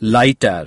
lighter.